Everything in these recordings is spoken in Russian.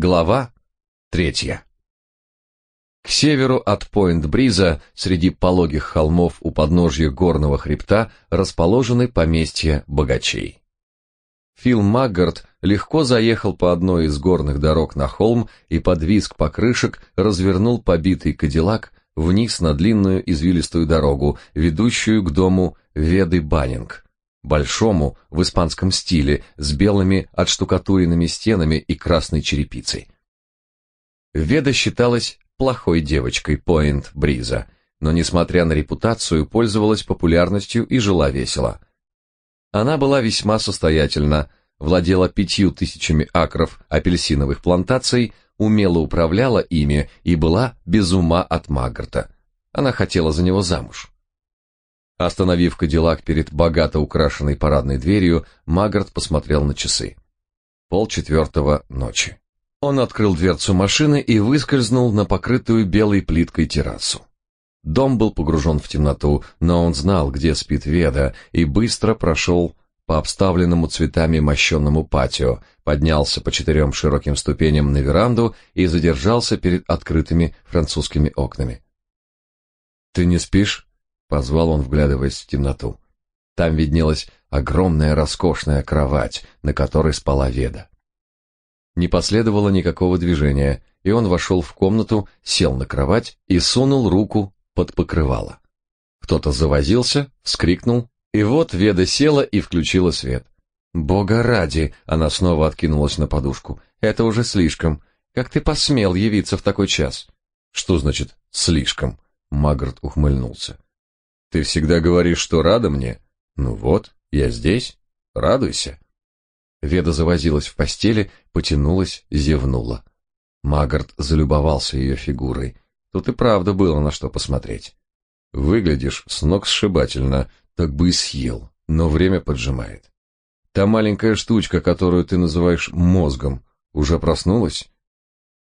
Глава третья. К северу от Пойнт-Бриза, среди пологих холмов у подножья горного хребта, расположены поместья богачей. Фил Маггард легко заехал по одной из горных дорог на холм и под визг покрышек развернул побитый кадиллак вниз на длинную извилистую дорогу, ведущую к дому Веды Баннинг, большому в испанском стиле с белыми отштукатуренными стенами и красной черепицей. Веда считалась плохой девочкой Пойнт Бриза, но несмотря на репутацию, пользовалась популярностью и жила весело. Она была весьма состоятельна, владела пятью тысячами акров апельсиновых плантаций, умело управляла ими и была без ума от Магарта. Она хотела за него замуж. Остановив Кадиллак перед богато украшенной парадной дверью, Магарт посмотрел на часы. Полчетвертого ночи. Он открыл дверцу машины и выскользнул на покрытую белой плиткой террасу. Дом был погружен в темноту, но он знал, где спит Веда, и быстро прошел по обставленному цветами мощенному патио, поднялся по четырем широким ступеням на веранду и задержался перед открытыми французскими окнами. «Ты не спишь?» Позвал он, вглядываясь в темноту. Там виднелась огромная роскошная кровать, на которой спала Веда. Не последовало никакого движения, и он вошел в комнату, сел на кровать и сунул руку под покрывало. Кто-то завозился, вскрикнул, и вот Веда села и включила свет. «Бога ради!» — она снова откинулась на подушку. «Это уже слишком. Как ты посмел явиться в такой час?» «Что значит «слишком»?» — Магарт ухмыльнулся. Ты всегда говоришь, что рада мне. Ну вот, я здесь. Радуйся. Веда завозилась в постели, потянулась, зевнула. Магарт залюбовался ее фигурой. Тут и правда было на что посмотреть. Выглядишь с ног сшибательно, так бы и съел, но время поджимает. Та маленькая штучка, которую ты называешь мозгом, уже проснулась?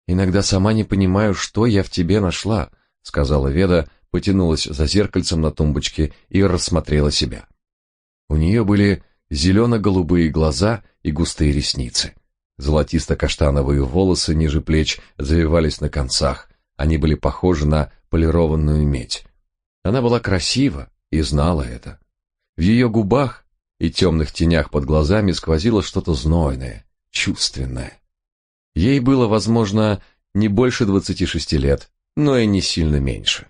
Иногда сама не понимаю, что я в тебе нашла, сказала Веда, потянулась за зеркальцем на тумбочке и рассмотрела себя. У нее были зелено-голубые глаза и густые ресницы. Золотисто-каштановые волосы ниже плеч завивались на концах, они были похожи на полированную медь. Она была красива и знала это. В ее губах и темных тенях под глазами сквозило что-то знойное, чувственное. Ей было, возможно, не больше двадцати шести лет, но и не сильно меньше.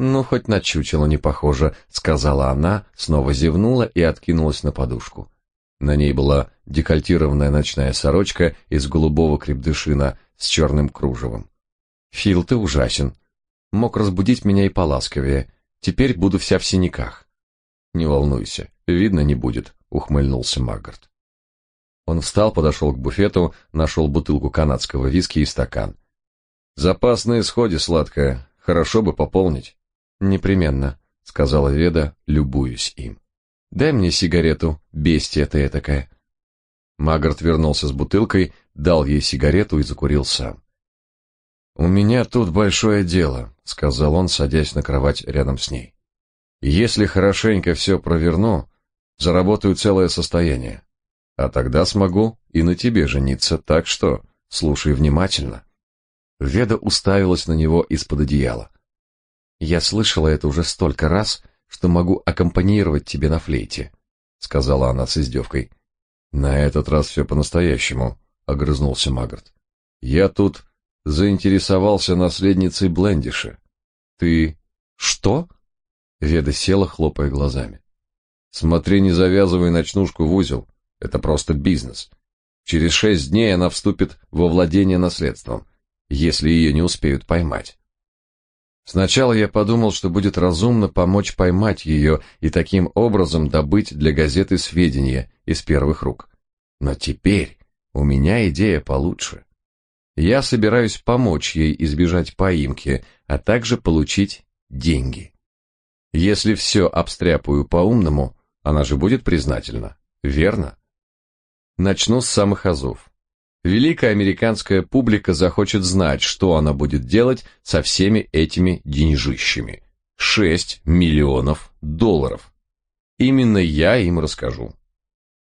«Ну, хоть на чучело не похоже», — сказала она, снова зевнула и откинулась на подушку. На ней была декольтированная ночная сорочка из голубого крепдышина с черным кружевом. «Фил, ты ужасен. Мог разбудить меня и поласковее. Теперь буду вся в синяках». «Не волнуйся, видно не будет», — ухмыльнулся Маггарт. Он встал, подошел к буфету, нашел бутылку канадского виски и стакан. «Запас на исходе, сладкое. Хорошо бы пополнить». Непременно, сказала Веда, любуясь им. Дай мне сигарету, бестия ты этакая. Магарт вернулся с бутылкой, дал ей сигарету и закурил сам. У меня тут большое дело, сказал он, садясь на кровать рядом с ней. Если хорошенько все проверну, заработаю целое состояние. А тогда смогу и на тебе жениться, так что слушай внимательно. Веда уставилась на него из-под одеяла. Я слышала это уже столько раз, что могу аккомпанировать тебе на флейте, сказала она с издевкой. На этот раз все по-настоящему, огрызнулся Магарт. Я тут заинтересовался наследницей Блендиша. Ты что? Веда села, хлопая глазами. Смотри, не завязывай ночнушку в узел. Это просто бизнес. Через шесть дней она вступит во владение наследством, если ее не успеют поймать. Сначала я подумал, что будет разумно помочь поймать ее и таким образом добыть для газеты сведения из первых рук. Но теперь у меня идея получше. Я собираюсь помочь ей избежать поимки, а также получить деньги. Если все обстряпаю по-умному, она же будет признательна, верно? Начну с самых азов. Великая американская публика захочет знать, что она будет делать со всеми этими деньжищами. Шесть миллионов долларов. Именно я им расскажу.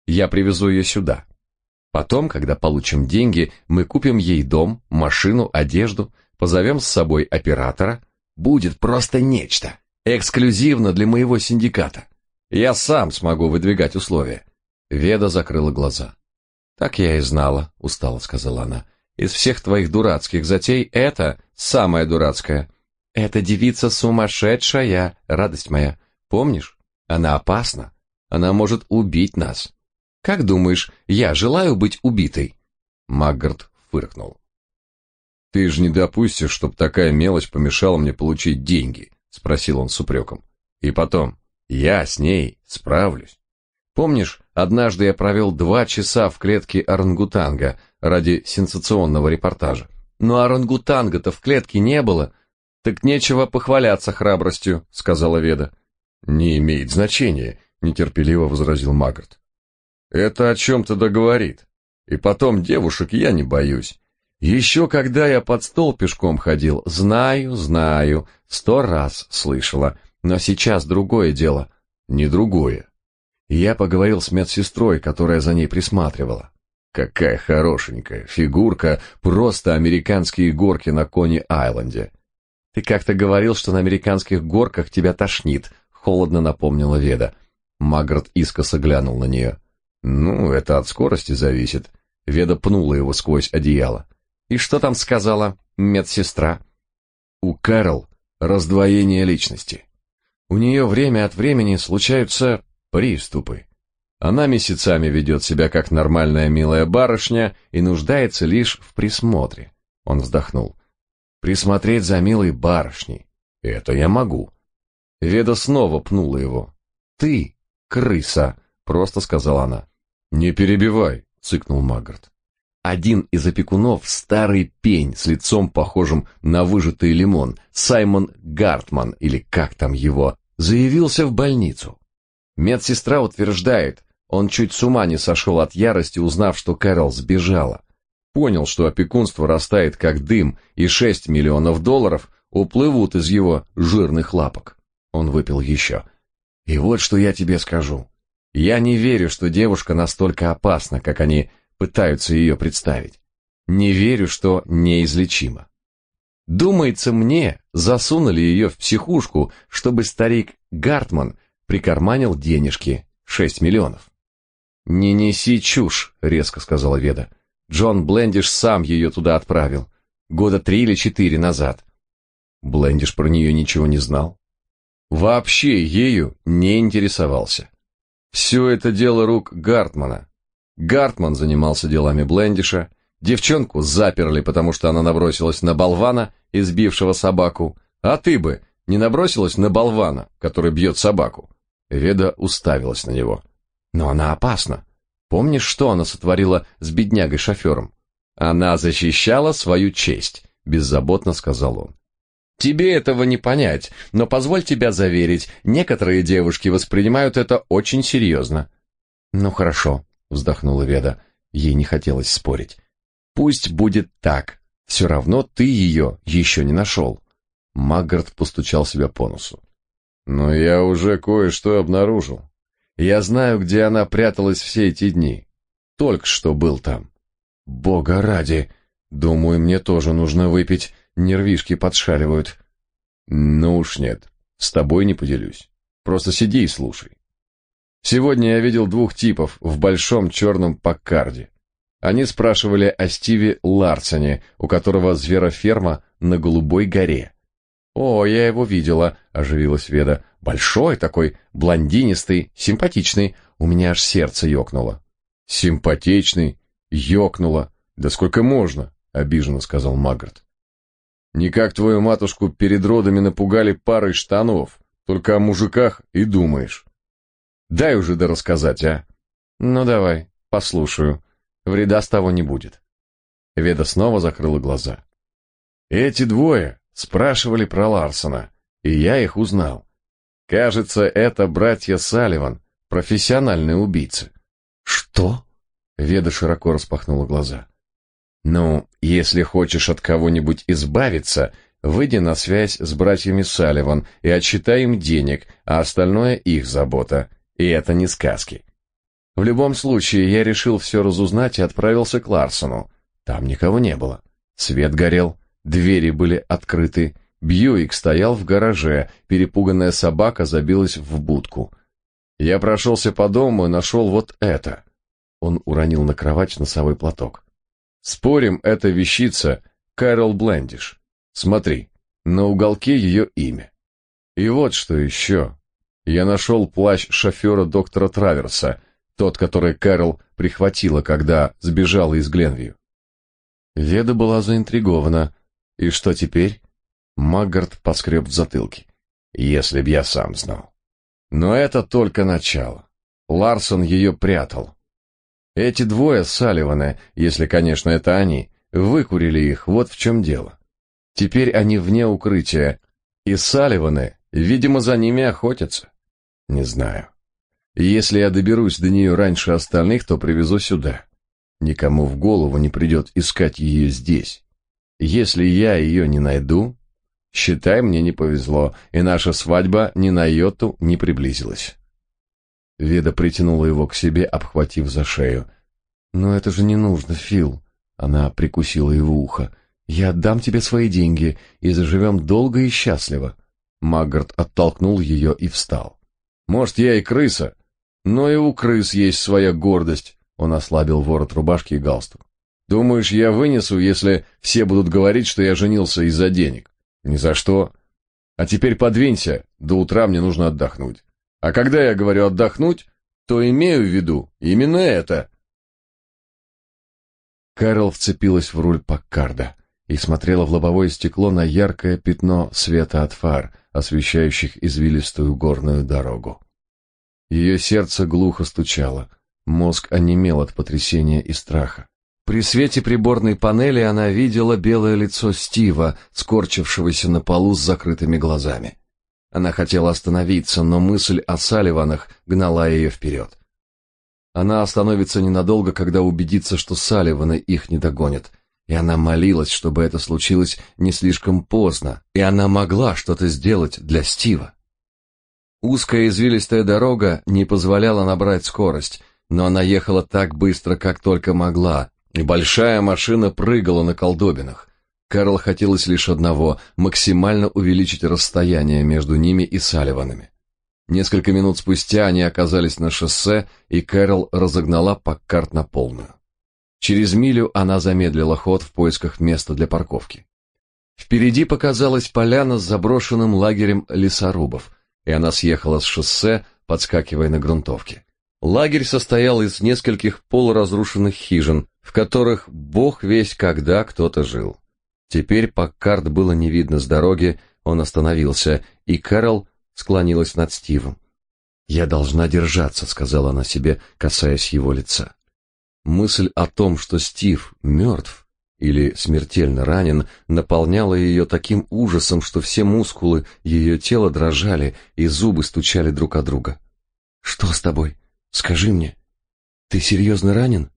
Я привезу ее сюда. Потом, когда получим деньги, мы купим ей дом, машину, одежду, позовем с собой оператора. Будет просто нечто. Эксклюзивно для моего синдиката. Я сам смогу выдвигать условия. Веда закрыла глаза. Так я и знала, устало сказала она. Из всех твоих дурацких затей это самая дурацкая. Эта девица сумасшедшая, радость моя. Помнишь? Она опасна. Она может убить нас. Как думаешь, я желаю быть убитой? Маггард фыркнул. Ты же не допустишь, чтобы такая мелочь помешала мне получить деньги, спросил он с упреком. И потом, я с ней справлюсь. Помнишь, однажды я провел два часа в клетке орангутанга ради сенсационного репортажа. Но орангутанга-то в клетке не было. Так нечего похваляться храбростью, сказала Веда. Не имеет значения, нетерпеливо возразил Магарт. Это о чем-то договорит. И потом девушек я не боюсь. Еще когда я под стол пешком ходил, знаю, знаю, сто раз слышала, но сейчас другое дело. Не другое. Я поговорил с медсестрой, которая за ней присматривала. Какая хорошенькая фигурка, просто американские горки на Кони-Айленде. Ты как-то говорил, что на американских горках тебя тошнит, холодно напомнила Веда. Магрот искоса глянул на нее. Ну, это от скорости зависит. Веда пнула его сквозь одеяло. И что там сказала медсестра? У Кэрол раздвоение личности. У нее время от времени случаются приступы. Она месяцами ведет себя как нормальная милая барышня и нуждается лишь в присмотре. Он вздохнул. Присмотреть за милой барышней. Это я могу. Веда снова пнула его. Ты крыса, просто сказала она. Не перебивай, цыкнул Магарт. Один из опекунов, старый пень с лицом похожим на выжатый лимон, Саймон Гартман или как там его, заявился в больницу. Медсестра утверждает, он чуть с ума не сошел от ярости, узнав, что Кэрол сбежала. Понял, что опекунство растает как дым, и шесть миллионов долларов уплывут из его жирных лапок. Он выпил еще. И вот что я тебе скажу. Я не верю, что девушка настолько опасна, как они пытаются ее представить. Не верю, что неизлечима. Думается мне, засунули ее в психушку, чтобы старик Гартман прикарманил денежки, шесть миллионов. «Не неси чушь», — резко сказала Веда. «Джон Блендиш сам ее туда отправил. Года три или четыре назад». Блендиш про нее ничего не знал. Вообще ею не интересовался. Все это дело рук Гартмана. Гартман занимался делами Блендиша, девчонку заперли, потому что она набросилась на болвана, избившего собаку. А ты бы не набросилась на болвана, который бьет собаку? Веда уставилась на него. Но она опасна. Помнишь, что она сотворила с беднягой-шофером? Она защищала свою честь, беззаботно сказал он. Тебе этого не понять, но позволь тебя заверить, некоторые девушки воспринимают это очень серьезно. Ну хорошо, вздохнула Веда. Ей не хотелось спорить. Пусть будет так. Все равно ты ее еще не нашел. Маггард постучал себя по носу. Но я уже кое-что обнаружил. Я знаю, где она пряталась все эти дни. Только что был там. Бога ради, думаю, мне тоже нужно выпить, нервишки подшаливают. Ну уж нет, с тобой не поделюсь. Просто сиди и слушай. Сегодня я видел двух типов в большом черном Паккарде. Они спрашивали о Стиве Ларсоне, у которого звероферма на Голубой горе. «О, я его видела», — оживилась Веда. «Большой такой, блондинистый, симпатичный. У меня аж сердце ёкнуло». «Симпатичный? Ёкнуло? Да сколько можно?» — обиженно сказал Маггарт. «Не как твою матушку перед родами напугали парой штанов, только о мужиках и думаешь. Дай уже да рассказать, а?» «Ну давай, послушаю. Вреда с того не будет». Веда снова закрыла глаза. «Эти двое Спрашивали про Ларсона, и я их узнал. Кажется, это братья Салливан, профессиональные убийцы. Что? Веда широко распахнула глаза. Ну, если хочешь от кого-нибудь избавиться, выйди на связь с братьями Салливан и отсчитай им денег, а остальное их забота. И это не сказки. В любом случае, я решил все разузнать и отправился к Ларсону. Там никого не было. Свет горел, двери были открыты, Бьюик стоял в гараже, перепуганная собака забилась в будку. Я прошелся по дому и нашел вот это. Он уронил на кровать носовой платок. Спорим, это вещица Кэрол Блендиш. Смотри, на уголке ее имя. И вот что еще. Я нашел плащ шофера доктора Траверса, тот, который Кэрол прихватила, когда сбежала из Гленвью. Веда была заинтригована. И что теперь? Маггард поскреб в затылке. Если б я сам знал. Но это только начало. Ларсон ее прятал. Эти двое Салливаны, если, конечно, это они, выкурили их, вот в чем дело. Теперь они вне укрытия, и Салливаны, видимо, за ними охотятся. Не знаю. Если я доберусь до нее раньше остальных, то привезу сюда. Никому в голову не придет искать ее здесь. Если я ее не найду, считай, мне не повезло, и наша свадьба ни на йоту не приблизилась. Веда притянула его к себе, обхватив за шею. «Но это же не нужно, Фил!» Она прикусила его ухо. «Я отдам тебе свои деньги, и заживем долго и счастливо». Маггарт оттолкнул ее и встал. «Может, я и крыса, но и у крыс есть своя гордость», он ослабил ворот рубашки и галстук. «Думаешь, я вынесу, если все будут говорить, что я женился из-за денег? Ни за что. А теперь подвинься, до утра мне нужно отдохнуть. А когда я говорю отдохнуть, то имею в виду именно это. Кэрол вцепилась в руль Паккарда и смотрела в лобовое стекло на яркое пятно света от фар, освещающих извилистую горную дорогу. Ее сердце глухо стучало, мозг онемел от потрясения и страха. При свете приборной панели она видела белое лицо Стива, скорчившегося на полу с закрытыми глазами. Она хотела остановиться, но мысль о Салливанах гнала ее вперед. Она остановится ненадолго, когда убедится, что Салливаны их не догонят. И она молилась, чтобы это случилось не слишком поздно, и она могла что-то сделать для Стива. Узкая извилистая дорога не позволяла набрать скорость, но она ехала так быстро, как только могла, и большая машина прыгала на колдобинах. Карл хотелось лишь одного — максимально увеличить расстояние между ними и Салливанами. Несколько минут спустя они оказались на шоссе, и Кэрол разогнала Паккарт на полную. Через милю она замедлила ход в поисках места для парковки. Впереди показалась поляна с заброшенным лагерем лесорубов, и она съехала с шоссе, подскакивая на грунтовке. Лагерь состоял из нескольких полуразрушенных хижин, в которых бог весь когда кто-то жил. Теперь Паккард было не видно с дороги, он остановился, и Кэрол склонилась над Стивом. «Я должна держаться», — сказала она себе, касаясь его лица. Мысль о том, что Стив мертв или смертельно ранен, наполняла ее таким ужасом, что все мускулы ее тела дрожали и зубы стучали друг о друга. «Что с тобой? Скажи мне. Ты серьезно ранен?»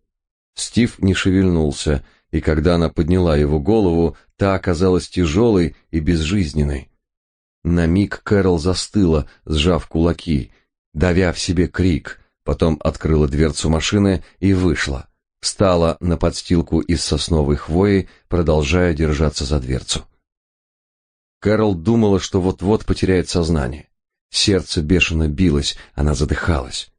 Стив не шевельнулся, и когда она подняла его голову, та оказалась тяжелой и безжизненной. На миг Кэрол застыла, сжав кулаки, давя в себе крик, потом открыла дверцу машины и вышла. Встала на подстилку из сосновой хвои, продолжая держаться за дверцу. Кэрол думала, что вот-вот потеряет сознание. Сердце бешено билось, она задыхалась.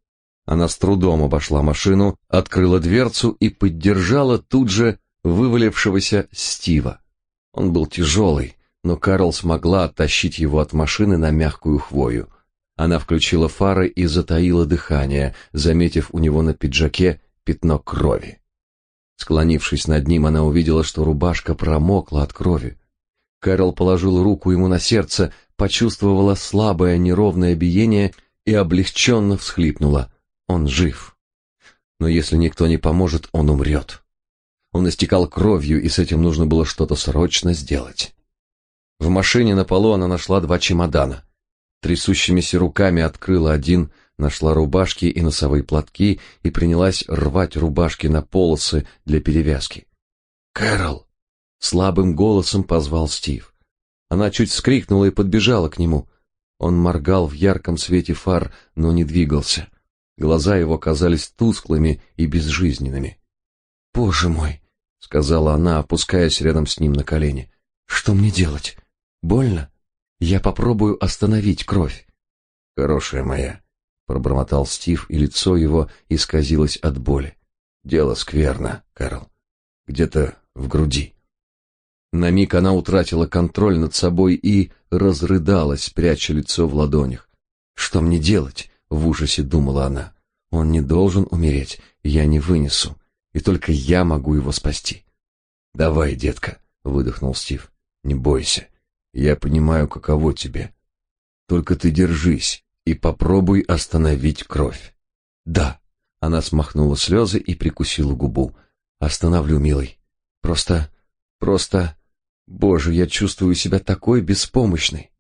Она с трудом обошла машину, открыла дверцу и поддержала тут же вывалившегося Стива. Он был тяжелый, но Карл смогла оттащить его от машины на мягкую хвою. Она включила фары и затаила дыхание, заметив у него на пиджаке пятно крови. Склонившись над ним, она увидела, что рубашка промокла от крови. Кэрол положил руку ему на сердце, почувствовала слабое неровное биение и облегченно всхлипнула. Он жив. Но если никто не поможет, он умрет. Он истекал кровью, и с этим нужно было что-то срочно сделать. В машине на полу она нашла два чемодана. Трясущимися руками открыла один, нашла рубашки и носовые платки и принялась рвать рубашки на полосы для перевязки. «Кэрол!» — слабым голосом позвал Стив. Она чуть вскрикнула и подбежала к нему. Он моргал в ярком свете фар, но не двигался. Глаза его казались тусклыми и безжизненными. «Боже мой!» — сказала она, опускаясь рядом с ним на колени. «Что мне делать? Больно? Я попробую остановить кровь». «Хорошая моя», — пробормотал Стив, и лицо его исказилось от боли. «Дело скверно, Кэрол. Где-то в груди». На миг она утратила контроль над собой и разрыдалась, пряча лицо в ладонях. «Что мне делать?» — в ужасе думала она. «Он не должен умереть, я не вынесу, и только я могу его спасти». «Давай, детка», — выдохнул Стив. «Не бойся, я понимаю, каково тебе. Только ты держись и попробуй остановить кровь». «Да», — она смахнула слезы и прикусила губу. «Остановлю, милый. Просто... просто...» Боже, я чувствую себя такой беспомощной.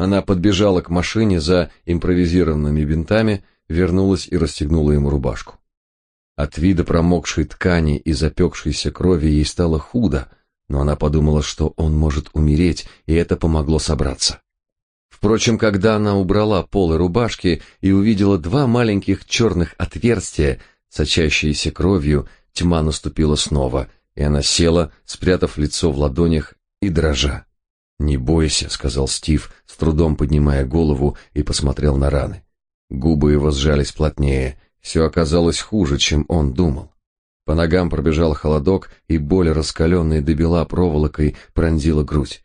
Она подбежала к машине за импровизированными бинтами, вернулась и расстегнула ему рубашку. От вида промокшей ткани и запекшейся крови ей стало худо, но она подумала, что он может умереть, и это помогло собраться. Впрочем, когда она убрала полы рубашки и увидела два маленьких черных отверстия, сочащиеся кровью, тьма наступила снова — и она села, спрятав лицо в ладонях и дрожа. «Не бойся», — сказал Стив, с трудом поднимая голову и посмотрел на раны. Губы его сжались плотнее, все оказалось хуже, чем он думал. По ногам пробежал холодок, и боль, раскаленной до бела проволокой, пронзила грудь.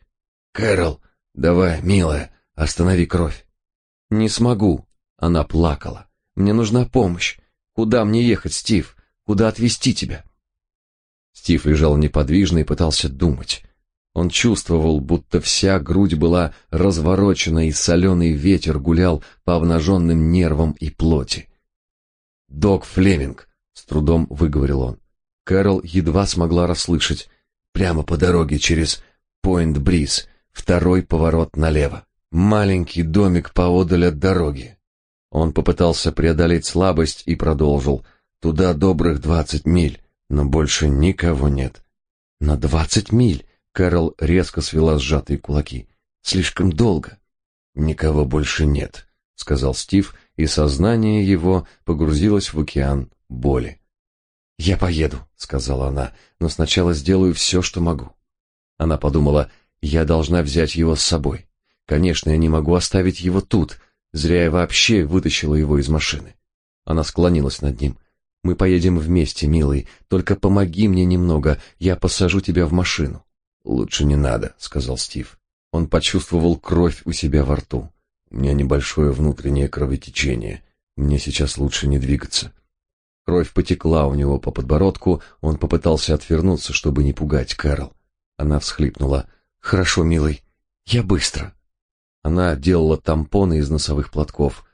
«Кэрол, давай, милая, останови кровь». «Не смогу», — она плакала. «Мне нужна помощь. Куда мне ехать, Стив? Куда отвезти тебя?» Стив лежал неподвижно и пытался думать. Он чувствовал, будто вся грудь была разворочена, и соленый ветер гулял по обнаженным нервам и плоти. «Док Флеминг», — с трудом выговорил он. Кэрол едва смогла расслышать. «Прямо по дороге через Пойнт-Бриз, второй поворот налево. Маленький домик поодаль от дороги». Он попытался преодолеть слабость и продолжил. «Туда добрых двадцать миль но больше никого нет. На двадцать миль Кэрол резко свела сжатые кулаки. Слишком долго. Никого больше нет, сказал Стив, и сознание его погрузилось в океан боли. Я поеду, сказала она, но сначала сделаю все, что могу. Она подумала: я должна взять его с собой. Конечно, я не могу оставить его тут. Зря я вообще вытащила его из машины. Она склонилась над ним. Мы поедем вместе, милый. Только помоги мне немного, я посажу тебя в машину. Лучше не надо, сказал Стив. Он почувствовал кровь у себя во рту. У меня небольшое внутреннее кровотечение. Мне сейчас лучше не двигаться. Кровь потекла у него по подбородку, он попытался отвернуться, чтобы не пугать Кэрол. Она всхлипнула. «Хорошо, милый, я быстро». Она делала тампоны из носовых платков.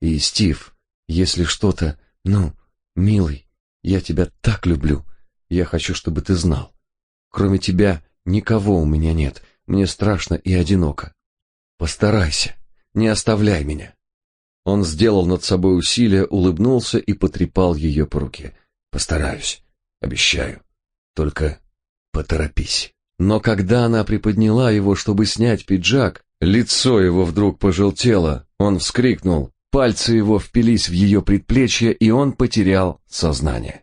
«И, Стив, если что-то, ну, Милый, я тебя так люблю. Я хочу, чтобы ты знал. Кроме тебя никого у меня нет. Мне страшно и одиноко. Постарайся, не оставляй меня. Он сделал над собой усилие, улыбнулся и потрепал ее по руке. Постараюсь, обещаю. Только поторопись. Но когда она приподняла его, чтобы снять пиджак, лицо его вдруг пожелтело. Он вскрикнул: Пальцы его впились в ее предплечье, и он потерял сознание.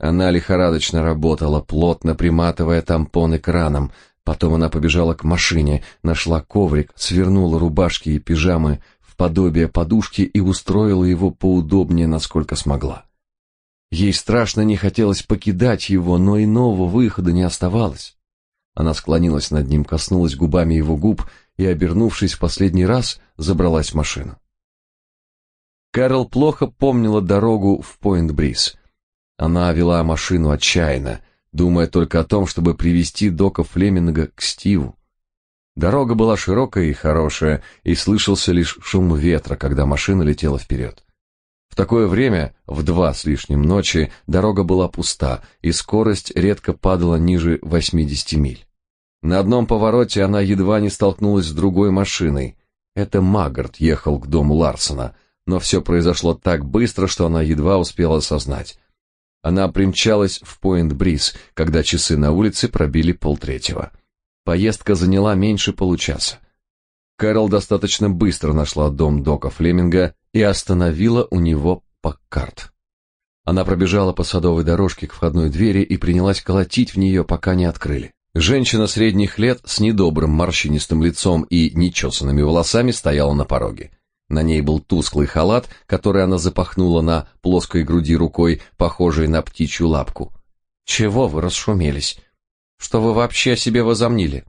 Она лихорадочно работала, плотно приматывая тампоны краном. Потом она побежала к машине, нашла коврик, свернула рубашки и пижамы в подобие подушки и устроила его поудобнее, насколько смогла. Ей страшно не хотелось покидать его, но иного выхода не оставалось. Она склонилась над ним, коснулась губами его губ и, обернувшись в последний раз, забралась в машину. Кэрол плохо помнила дорогу в Пойнт-Бриз. Она вела машину отчаянно, думая только о том, чтобы привести Дока Флеминга к Стиву. Дорога была широкая и хорошая, и слышался лишь шум ветра, когда машина летела вперед. В такое время, в два с лишним ночи, дорога была пуста, и скорость редко падала ниже 80 миль. На одном повороте она едва не столкнулась с другой машиной. Это Магарт ехал к дому Ларсона — но все произошло так быстро, что она едва успела осознать. Она примчалась в Пойнт-Бриз, когда часы на улице пробили полтретьего. Поездка заняла меньше получаса. Кэрол достаточно быстро нашла дом Дока Флеминга и остановила у него Паккарт. Она пробежала по садовой дорожке к входной двери и принялась колотить в нее, пока не открыли. Женщина средних лет с недобрым морщинистым лицом и нечесанными волосами стояла на пороге. На ней был тусклый халат, который она запахнула на плоской груди рукой, похожей на птичью лапку. «Чего вы расшумелись? Что вы вообще о себе возомнили?»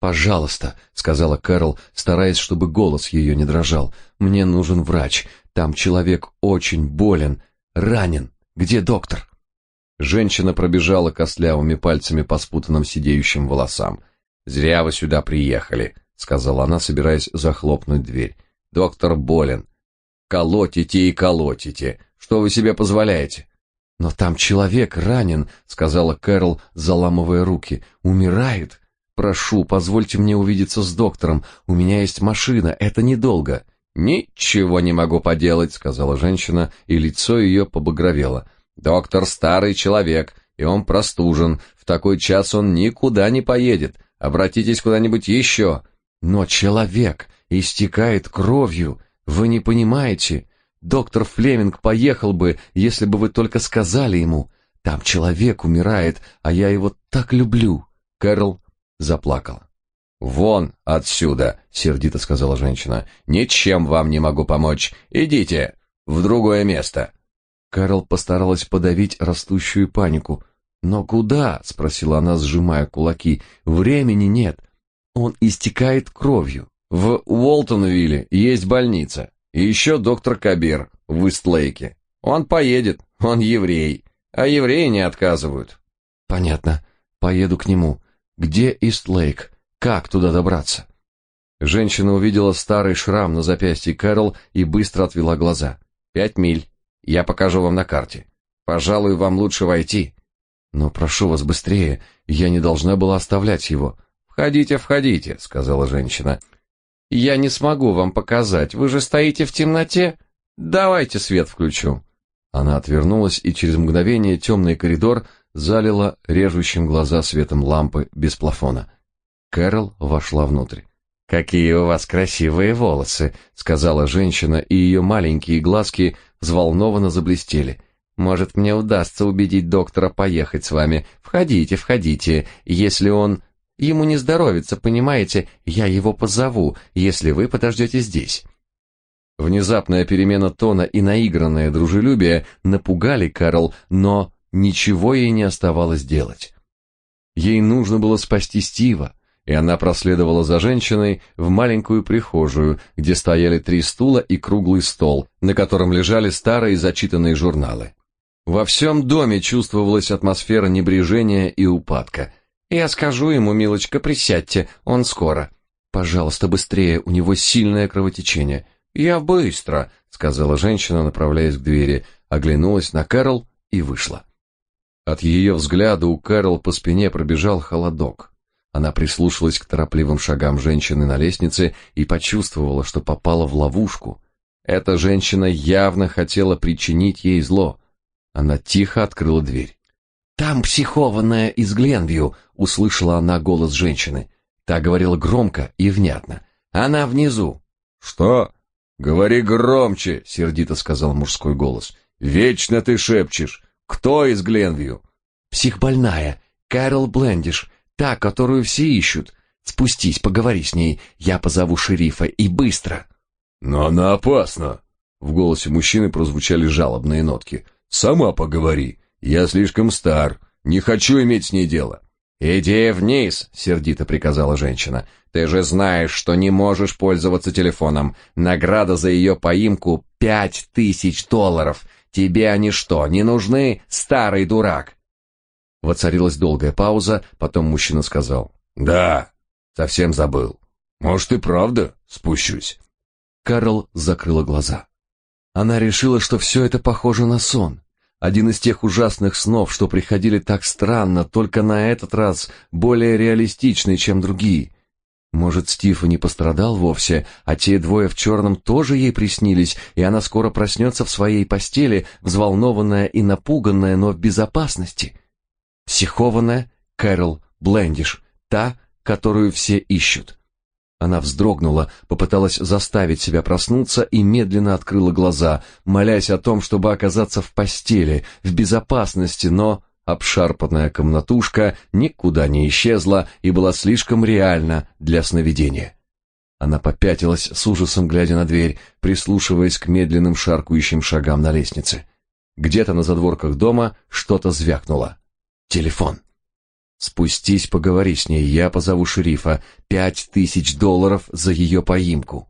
«Пожалуйста», — сказала Кэрол, стараясь, чтобы голос ее не дрожал. «Мне нужен врач. Там человек очень болен, ранен. Где доктор?» Женщина пробежала костлявыми пальцами по спутанным сидеющим волосам. «Зря вы сюда приехали», — сказала она, собираясь захлопнуть дверь. Доктор болен. Колотите и колотите. Что вы себе позволяете? Но там человек ранен, сказала Кэрол, заламывая руки. Умирает. Прошу, позвольте мне увидеться с доктором. У меня есть машина, это недолго. Ничего не могу поделать, сказала женщина, и лицо ее побагровело. Доктор старый человек, и он простужен. В такой час он никуда не поедет. Обратитесь куда-нибудь еще. Но человек, истекает кровью. Вы не понимаете? Доктор Флеминг поехал бы, если бы вы только сказали ему. Там человек умирает, а я его так люблю. Кэрол заплакала. «Вон отсюда!» — сердито сказала женщина. «Ничем вам не могу помочь. Идите в другое место!» Кэрол постаралась подавить растущую панику. «Но куда?» — спросила она, сжимая кулаки. «Времени нет. Он истекает кровью. В Уолтонвилле есть больница. И еще доктор Кабир в Истлейке. Он поедет, он еврей. А евреи не отказывают. Понятно. Поеду к нему. Где Истлейк? Как туда добраться? Женщина увидела старый шрам на запястье Кэрол и быстро отвела глаза. Пять миль. Я покажу вам на карте. Пожалуй, вам лучше войти. Но прошу вас быстрее, я не должна была оставлять его. Входите, входите, сказала женщина. Я не смогу вам показать. Вы же стоите в темноте. Давайте свет включу. Она отвернулась, и через мгновение темный коридор залило режущим глаза светом лампы без плафона. Кэрол вошла внутрь. Какие у вас красивые волосы, сказала женщина, и ее маленькие глазки взволнованно заблестели. Может, мне удастся убедить доктора поехать с вами. Входите, входите. Если он Ему не здоровится, понимаете? Я его позову, если вы подождете здесь». Внезапная перемена тона и наигранное дружелюбие напугали Карл, но ничего ей не оставалось делать. Ей нужно было спасти Стива, и она проследовала за женщиной в маленькую прихожую, где стояли три стула и круглый стол, на котором лежали старые зачитанные журналы. Во всем доме чувствовалась атмосфера небрежения и упадка – я скажу ему, милочка, присядьте, он скоро. Пожалуйста, быстрее, у него сильное кровотечение. Я быстро, сказала женщина, направляясь к двери, оглянулась на Кэрол и вышла. От ее взгляда у Кэрол по спине пробежал холодок. Она прислушалась к торопливым шагам женщины на лестнице и почувствовала, что попала в ловушку. Эта женщина явно хотела причинить ей зло. Она тихо открыла дверь. «Там психованная из Гленвью», — услышала она голос женщины. Та говорила громко и внятно. «Она внизу». «Что? Говори громче», — сердито сказал мужской голос. «Вечно ты шепчешь. Кто из Гленвью?» «Психбольная. Кэрол Блендиш. Та, которую все ищут. Спустись, поговори с ней. Я позову шерифа и быстро». «Но она опасна». В голосе мужчины прозвучали жалобные нотки. «Сама поговори. Я слишком стар, не хочу иметь с ней дело. Иди вниз, сердито приказала женщина. Ты же знаешь, что не можешь пользоваться телефоном. Награда за ее поимку пять тысяч долларов. Тебе они что, не нужны, старый дурак? Воцарилась долгая пауза, потом мужчина сказал: "Да, совсем забыл. Может и правда спущусь". Карл закрыла глаза. Она решила, что все это похоже на сон. Один из тех ужасных снов, что приходили так странно, только на этот раз более реалистичный, чем другие. Может, Стив и не пострадал вовсе, а те двое в черном тоже ей приснились, и она скоро проснется в своей постели, взволнованная и напуганная, но в безопасности. Психованная Кэрол Блендиш, та, которую все ищут. Она вздрогнула, попыталась заставить себя проснуться и медленно открыла глаза, молясь о том, чтобы оказаться в постели, в безопасности, но обшарпанная комнатушка никуда не исчезла и была слишком реальна для сновидения. Она попятилась с ужасом, глядя на дверь, прислушиваясь к медленным шаркающим шагам на лестнице. Где-то на задворках дома что-то звякнуло. Телефон. Спустись, поговори с ней, я позову шерифа. Пять тысяч долларов за ее поимку.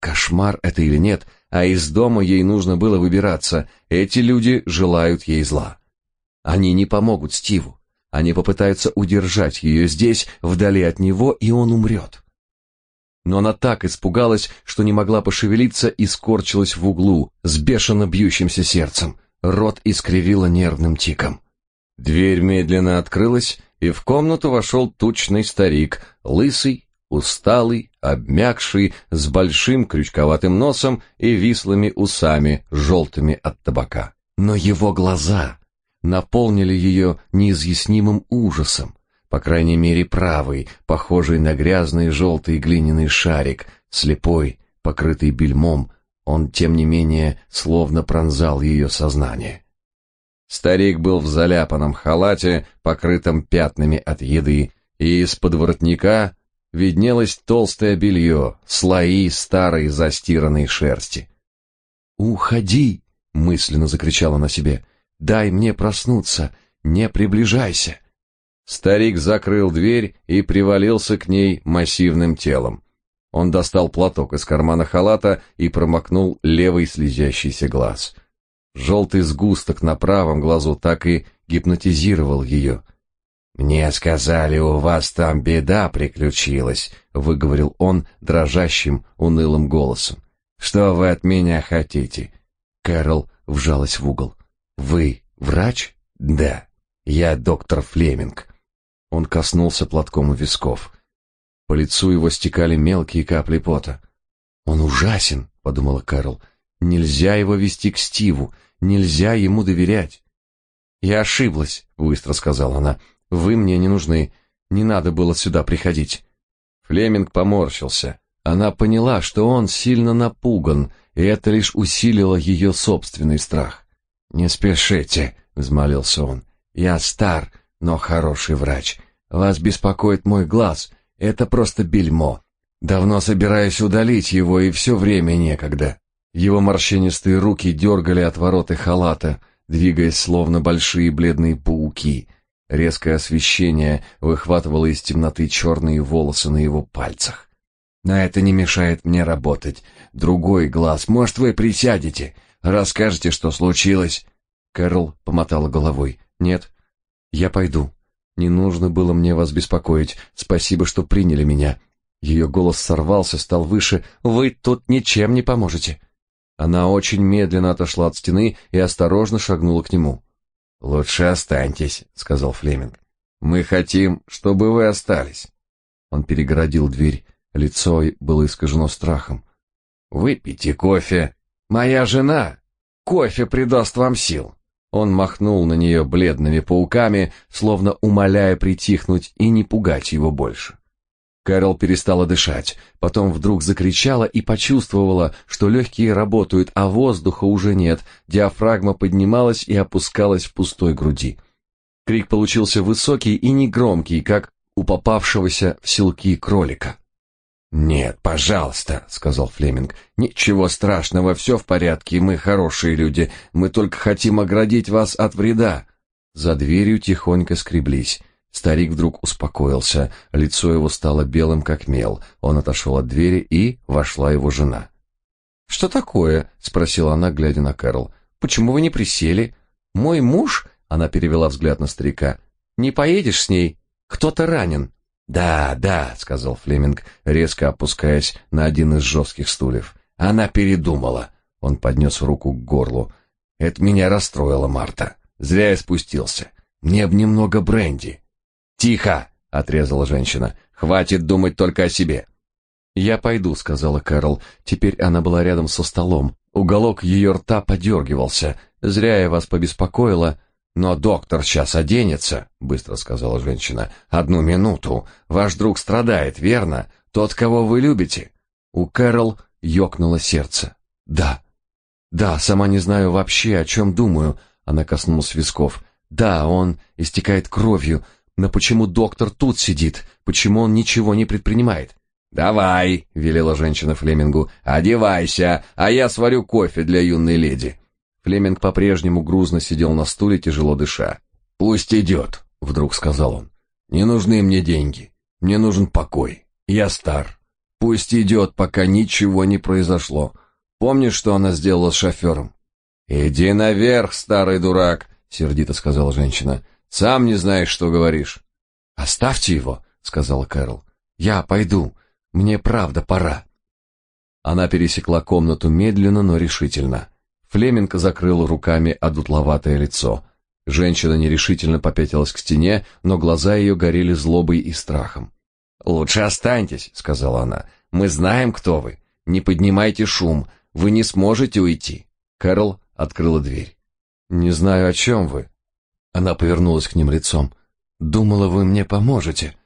Кошмар это или нет, а из дома ей нужно было выбираться. Эти люди желают ей зла. Они не помогут Стиву. Они попытаются удержать ее здесь, вдали от него, и он умрет. Но она так испугалась, что не могла пошевелиться и скорчилась в углу с бешено бьющимся сердцем. Рот искривило нервным тиком. Дверь медленно открылась, и в комнату вошел тучный старик, лысый, усталый, обмякший, с большим крючковатым носом и вислыми усами, желтыми от табака. Но его глаза наполнили ее неизъяснимым ужасом, по крайней мере правый, похожий на грязный желтый глиняный шарик, слепой, покрытый бельмом, он, тем не менее, словно пронзал ее сознание. Старик был в заляпанном халате, покрытом пятнами от еды, и из-под воротника виднелось толстое белье, слои старой застиранной шерсти. «Уходи!» — мысленно закричала на себе. «Дай мне проснуться! Не приближайся!» Старик закрыл дверь и привалился к ней массивным телом. Он достал платок из кармана халата и промокнул левый слезящийся глаз. Желтый сгусток на правом глазу так и гипнотизировал ее. «Мне сказали, у вас там беда приключилась», — выговорил он дрожащим, унылым голосом. «Что вы от меня хотите?» Кэрол вжалась в угол. «Вы врач?» «Да, я доктор Флеминг». Он коснулся платком у висков. По лицу его стекали мелкие капли пота. «Он ужасен», — подумала Кэрол. Нельзя его вести к Стиву, нельзя ему доверять. Я ошиблась, быстро сказала она. Вы мне не нужны, не надо было сюда приходить. Флеминг поморщился. Она поняла, что он сильно напуган, и это лишь усилило ее собственный страх. Не спешите, взмолился он. Я стар, но хороший врач. Вас беспокоит мой глаз. Это просто бельмо. Давно собираюсь удалить его, и все время некогда. Его морщинистые руки дергали от вороты халата, двигаясь словно большие бледные пауки. Резкое освещение выхватывало из темноты черные волосы на его пальцах. На это не мешает мне работать. Другой глаз. Может, вы присядете? Расскажете, что случилось?» Кэрол помотала головой. «Нет, я пойду. Не нужно было мне вас беспокоить. Спасибо, что приняли меня». Ее голос сорвался, стал выше. «Вы тут ничем не поможете». Она очень медленно отошла от стены и осторожно шагнула к нему. «Лучше останьтесь», — сказал Флеминг. «Мы хотим, чтобы вы остались». Он перегородил дверь, лицо было искажено страхом. «Выпейте кофе. Моя жена. Кофе придаст вам сил». Он махнул на нее бледными пауками, словно умоляя притихнуть и не пугать его больше. Кэрол перестала дышать, потом вдруг закричала и почувствовала, что легкие работают, а воздуха уже нет. Диафрагма поднималась и опускалась в пустой груди. Крик получился высокий и негромкий, как у попавшегося в селки кролика. «Нет, пожалуйста», — сказал Флеминг. «Ничего страшного, все в порядке, мы хорошие люди, мы только хотим оградить вас от вреда». За дверью тихонько скреблись. Старик вдруг успокоился, лицо его стало белым как мел. Он отошел от двери, и вошла его жена. «Что такое?» — спросила она, глядя на Кэрол. «Почему вы не присели? Мой муж...» — она перевела взгляд на старика. «Не поедешь с ней? Кто-то ранен». «Да, да», — сказал Флеминг, резко опускаясь на один из жестких стульев. «Она передумала». Он поднес руку к горлу. «Это меня расстроило, Марта. Зря я спустился. Мне б немного бренди». «Тихо!» — отрезала женщина. «Хватит думать только о себе!» «Я пойду», — сказала Кэрол. Теперь она была рядом со столом. Уголок ее рта подергивался. «Зря я вас побеспокоила». «Но доктор сейчас оденется», — быстро сказала женщина. «Одну минуту. Ваш друг страдает, верно? Тот, кого вы любите?» У Кэрол ёкнуло сердце. «Да. Да, сама не знаю вообще, о чем думаю», — она коснулась висков. «Да, он истекает кровью, но почему доктор тут сидит? Почему он ничего не предпринимает?» «Давай», — велела женщина Флемингу, — «одевайся, а я сварю кофе для юной леди». Флеминг по-прежнему грузно сидел на стуле, тяжело дыша. «Пусть идет», — вдруг сказал он. «Не нужны мне деньги. Мне нужен покой. Я стар. Пусть идет, пока ничего не произошло. Помнишь, что она сделала с шофером?» «Иди наверх, старый дурак», — сердито сказала женщина. «Сам не знаешь, что говоришь». «Оставьте его», — сказала Кэрол. «Я пойду. Мне правда пора». Она пересекла комнату медленно, но решительно. Флеминг закрыл руками одутловатое лицо. Женщина нерешительно попятилась к стене, но глаза ее горели злобой и страхом. «Лучше останьтесь», — сказала она. «Мы знаем, кто вы. Не поднимайте шум. Вы не сможете уйти». Кэрол открыла дверь. «Не знаю, о чем вы». Она повернулась к ним лицом. «Думала, вы мне поможете».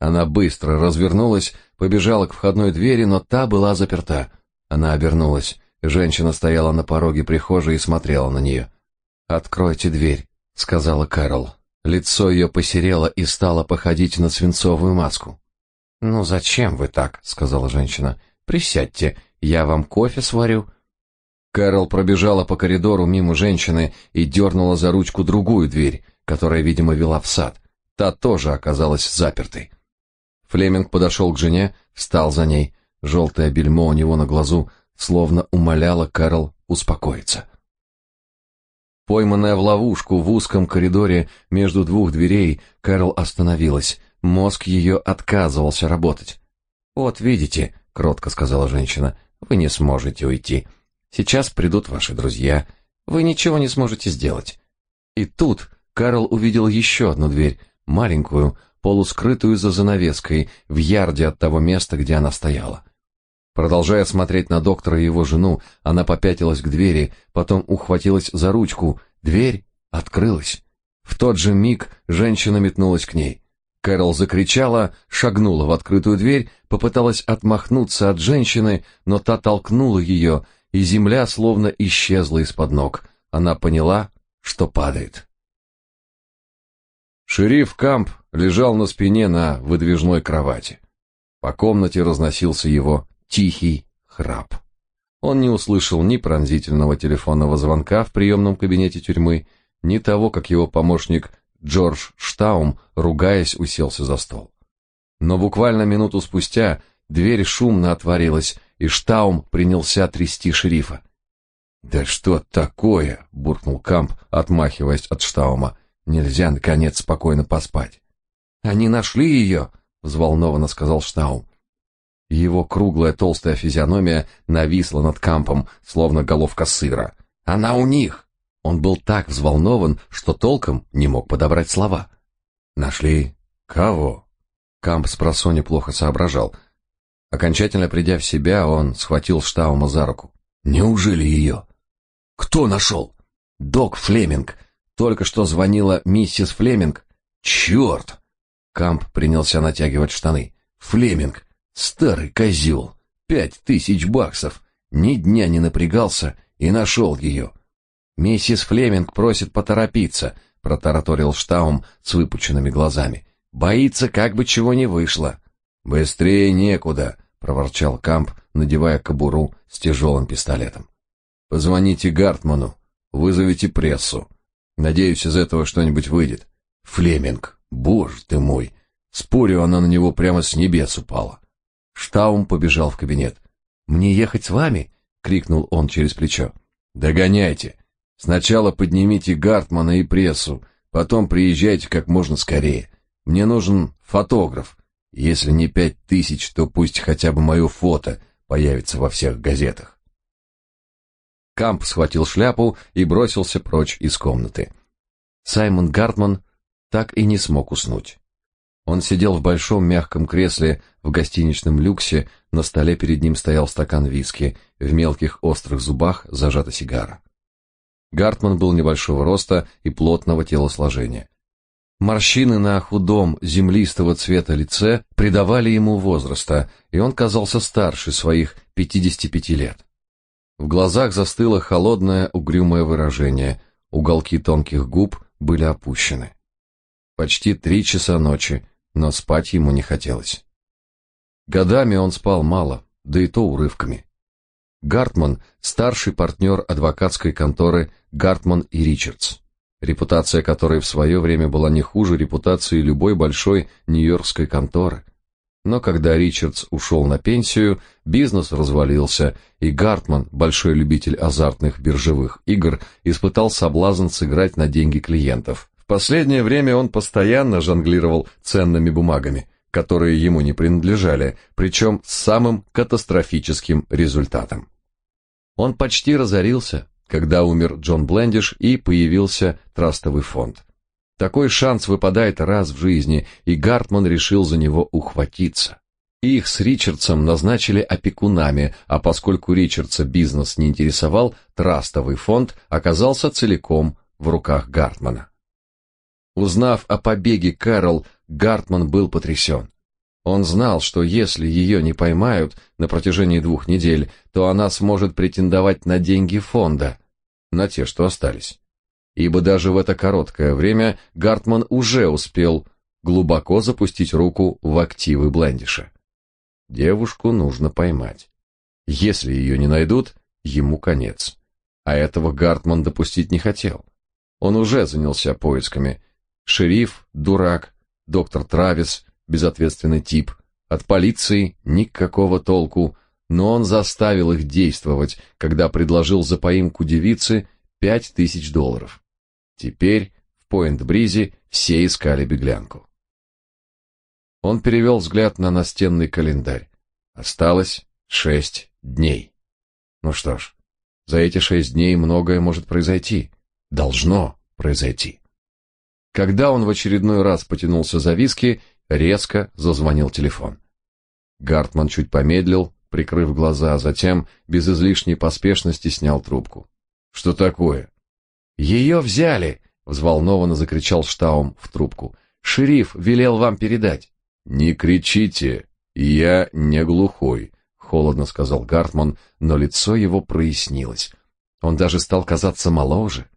Она быстро развернулась, побежала к входной двери, но та была заперта. Она обернулась. Женщина стояла на пороге прихожей и смотрела на нее. «Откройте дверь», — сказала Кэрол. Лицо ее посерело и стало походить на свинцовую маску. «Ну зачем вы так?» — сказала женщина. «Присядьте, я вам кофе сварю». Кэрол пробежала по коридору мимо женщины и дернула за ручку другую дверь, которая, видимо, вела в сад. Та тоже оказалась запертой. Флеминг подошел к жене, встал за ней. Желтое бельмо у него на глазу словно умоляло Кэрол успокоиться. Пойманная в ловушку в узком коридоре между двух дверей, Кэрол остановилась. Мозг ее отказывался работать. «Вот видите», — кротко сказала женщина, — «вы не сможете уйти. Сейчас придут ваши друзья. Вы ничего не сможете сделать». И тут Карл увидел еще одну дверь, маленькую, полускрытую за занавеской, в ярде от того места, где она стояла. Продолжая смотреть на доктора и его жену, она попятилась к двери, потом ухватилась за ручку. Дверь открылась. В тот же миг женщина метнулась к ней. Кэрол закричала, шагнула в открытую дверь, попыталась отмахнуться от женщины, но та толкнула ее, и земля словно исчезла из-под ног. Она поняла, что падает. Шериф Камп лежал на спине на выдвижной кровати. По комнате разносился его тихий храп. Он не услышал ни пронзительного телефонного звонка в приемном кабинете тюрьмы, ни того, как его помощник Джордж Штаум, ругаясь, уселся за стол. Но буквально минуту спустя дверь шумно отворилась, и Штаум принялся трясти шерифа. «Да что такое?» — буркнул Камп, отмахиваясь от Штаума. «Нельзя, наконец, спокойно поспать». «Они нашли ее!» — взволнованно сказал Штаум. Его круглая толстая физиономия нависла над Кампом, словно головка сыра. «Она у них!» Он был так взволнован, что толком не мог подобрать слова. Нашли кого? Камп с просони плохо соображал. Окончательно придя в себя, он схватил Штаума за руку. Неужели ее? Кто нашел? Док Флеминг. Только что звонила миссис Флеминг. Черт! Камп принялся натягивать штаны. Флеминг, старый козел. Пять тысяч баксов. Ни дня не напрягался и нашел ее. Миссис Флеминг просит поторопиться, протараторил Штаум с выпученными глазами. Боится, как бы чего не вышло. Быстрее некуда, проворчал Камп, надевая кобуру с тяжелым пистолетом. Позвоните Гартману, вызовите прессу. Надеюсь, из этого что-нибудь выйдет. Флеминг, боже ты мой, спорю, она на него прямо с небес упала. Штаум побежал в кабинет. Мне ехать с вами? крикнул он через плечо. Догоняйте. Сначала поднимите Гартмана и прессу, потом приезжайте как можно скорее. Мне нужен фотограф. Если не пять тысяч, то пусть хотя бы мое фото появится во всех газетах. Камп схватил шляпу и бросился прочь из комнаты. Саймон Гартман так и не смог уснуть. Он сидел в большом мягком кресле в гостиничном люксе, на столе перед ним стоял стакан виски, в мелких острых зубах зажата сигара. Гартман был небольшого роста и плотного телосложения. Морщины на худом, землистого цвета лице придавали ему возраста, и он казался старше своих 55 лет. В глазах застыло холодное, угрюмое выражение, уголки тонких губ были опущены. Почти три часа ночи, но спать ему не хотелось. Годами он спал мало, да и то урывками. Гартман – старший партнер адвокатской конторы Гартман и Ричардс, репутация которой в свое время была не хуже репутации любой большой нью-йоркской конторы. Но когда Ричардс ушел на пенсию, бизнес развалился, и Гартман, большой любитель азартных биржевых игр, испытал соблазн сыграть на деньги клиентов. В последнее время он постоянно жонглировал ценными бумагами, которые ему не принадлежали, причем с самым катастрофическим результатом. Он почти разорился, когда умер Джон Блендиш и появился трастовый фонд. Такой шанс выпадает раз в жизни, и Гартман решил за него ухватиться. Их с Ричардсом назначили опекунами, а поскольку Ричардса бизнес не интересовал, трастовый фонд оказался целиком в руках Гартмана. Узнав о побеге Кэрол, Гартман был потрясен. Он знал, что если ее не поймают на протяжении двух недель, то она сможет претендовать на деньги фонда, на те, что остались. Ибо даже в это короткое время Гартман уже успел глубоко запустить руку в активы Блендиша. Девушку нужно поймать. Если ее не найдут, ему конец. А этого Гартман допустить не хотел. Он уже занялся поисками. Шериф, дурак, доктор Травис, безответственный тип, от полиции никакого толку, но он заставил их действовать, когда предложил за поимку девицы пять тысяч долларов. Теперь в Пойнт-Бризе все искали беглянку. Он перевел взгляд на настенный календарь. Осталось шесть дней. Ну что ж, за эти шесть дней многое может произойти. Должно произойти. Когда он в очередной раз потянулся за виски, резко зазвонил телефон. Гартман чуть помедлил, прикрыв глаза, а затем без излишней поспешности снял трубку. Что такое? «Ее взяли, взволнованно закричал Штаум в трубку. Шериф велел вам передать. Не кричите, я не глухой, холодно сказал Гартман, но лицо его прояснилось. Он даже стал казаться моложе.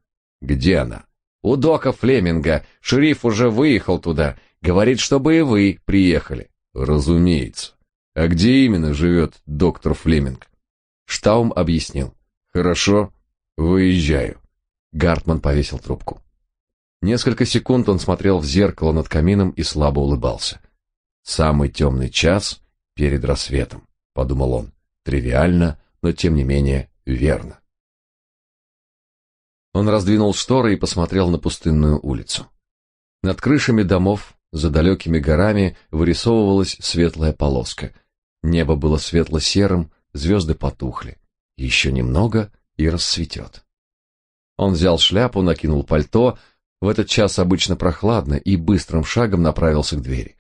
Где она? У Дока Флеминга. Шериф уже выехал туда. Говорит, чтобы и вы приехали. Разумеется. А где именно живет доктор Флеминг? Штаум объяснил. Хорошо, выезжаю. Гартман повесил трубку. Несколько секунд он смотрел в зеркало над камином и слабо улыбался. Самый темный час перед рассветом, подумал он. Тривиально, но тем не менее верно. Он раздвинул шторы и посмотрел на пустынную улицу. Над крышами домов за далекими горами вырисовывалась светлая полоска. Небо было светло-серым, звезды потухли. Еще немного и рассветет. Он взял шляпу, накинул пальто, в этот час обычно прохладно, и быстрым шагом направился к двери.